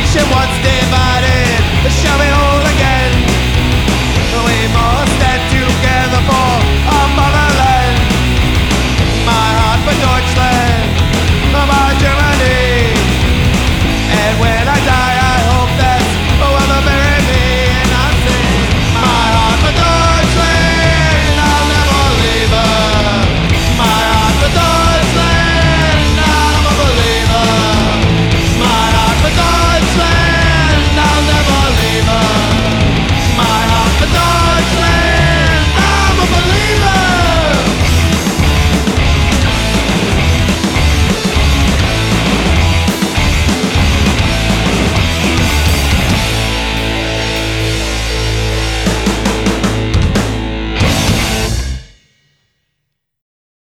nation once divided.